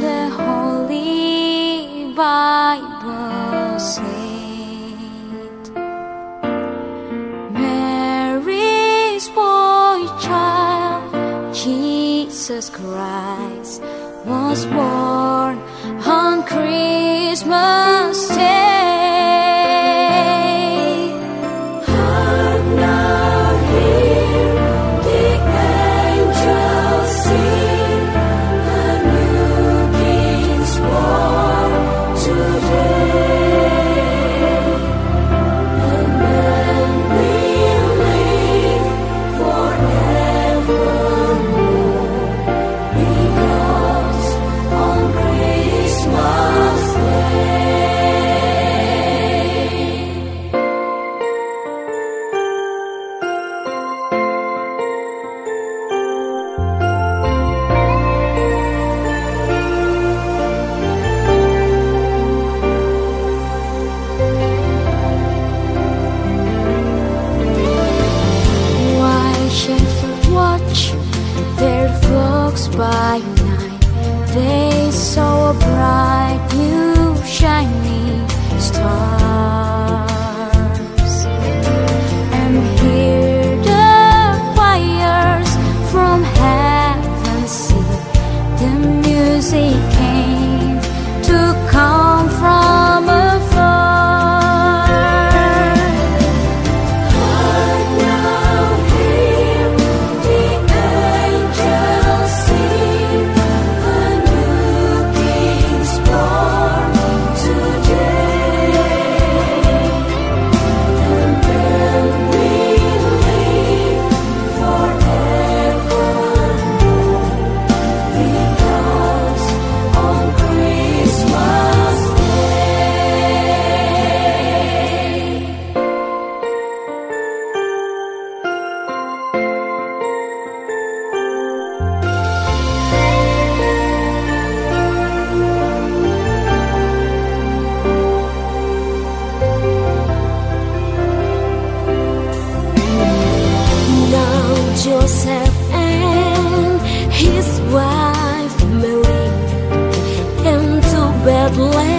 the Holy Bible said Mary's boy child, Jesus Christ, was born on Christmas. trai mình bed lay